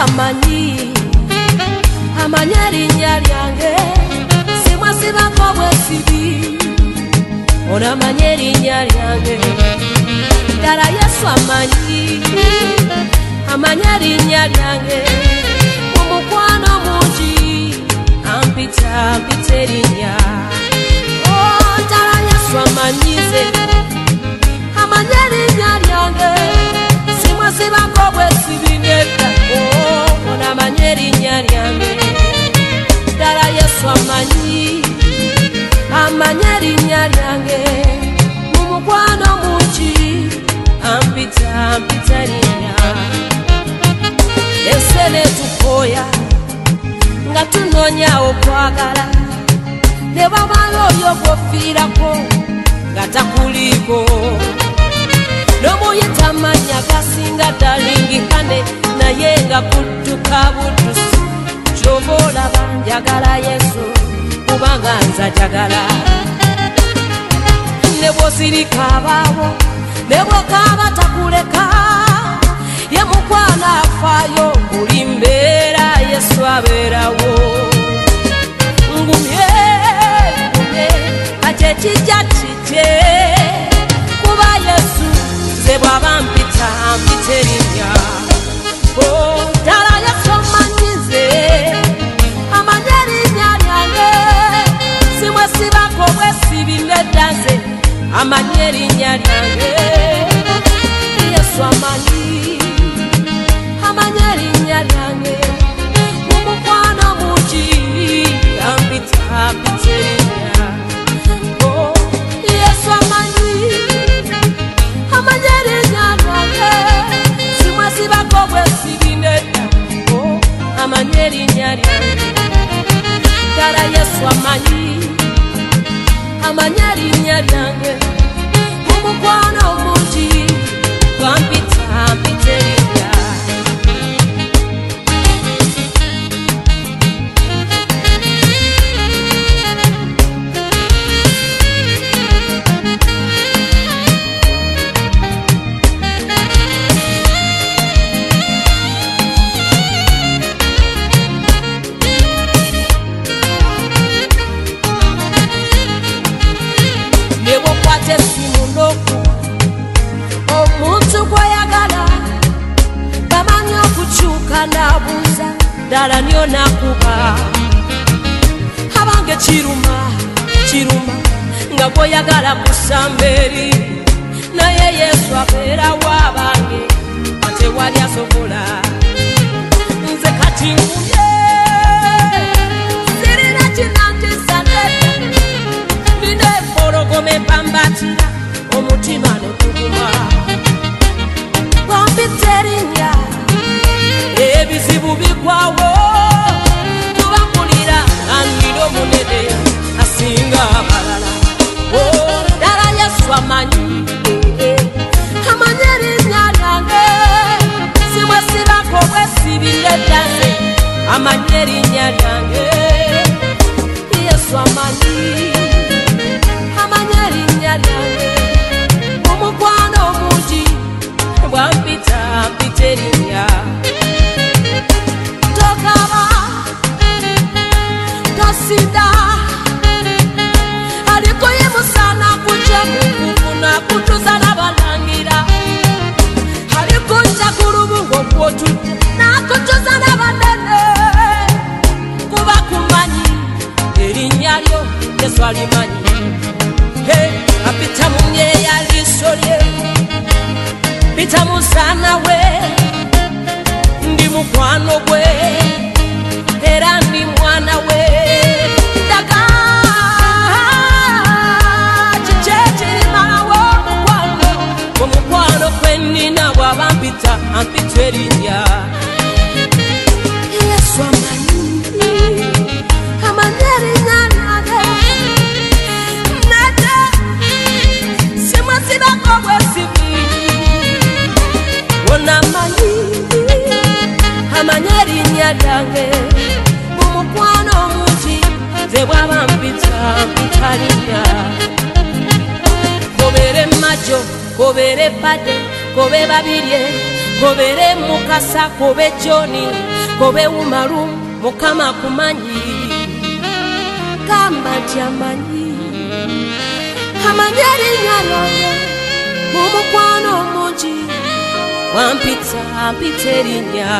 bamanyi amanyi erinnya lyange simwe sibako bwesibi onamanyi erinnya lyange ddala yesu amanyi amanyi erinnya lyange mu mukwano mungi ampitampita erinnya ddala yesu amanyize amanyi erinnya lyange simwe bwesibi erinnya lyange ddala yesu amanyi amanyi erinnya lyange mu mukwano mungi ampita mpita linya ensene tukoya nga tunonyawo kwagala ne babala oyo gofiirako nga takuliko n'omuyitamanya gasinga dalingikane naye nga budduka budusi kyobaolaba njagala yesu kubanga nza jagala ne bwosirika abaawo ne bwekaba takuleka ye mukwana afayo buli mbeera yesu abeerawo ngumye ngumye akyekijja ti amanyi amanyi ari nya ryange mumukwano mungi kwampitampiteri ndabuza ddala nyo nakuba abange kiruma kiruma nga gwoyagala kusambeeri naye yesu abeerawo abange atewali asobola nze kati nkubye sirina kinantisa nina empologoma empambatira omutima nekuguma bwampiteerinya kuvotu nakutuzana vanene kuva kumanyi erinyalyo yesu alimanyi he apita mumyeyaliso lye pita musana wee ita ampitwerinya yesu amanini amanyerinyanane nete simwesibako bwesibi wona manyini amanyerinya dange mumukwano omungi nze bwabampita mpitalinya kobere majo kobere pade kobe babirye gobere mukasa kobe joni kobe umaru mukama kumanyi gamba nti amanyi amanyi erinnya lyange mumukwano omungi wampita mpita erinnya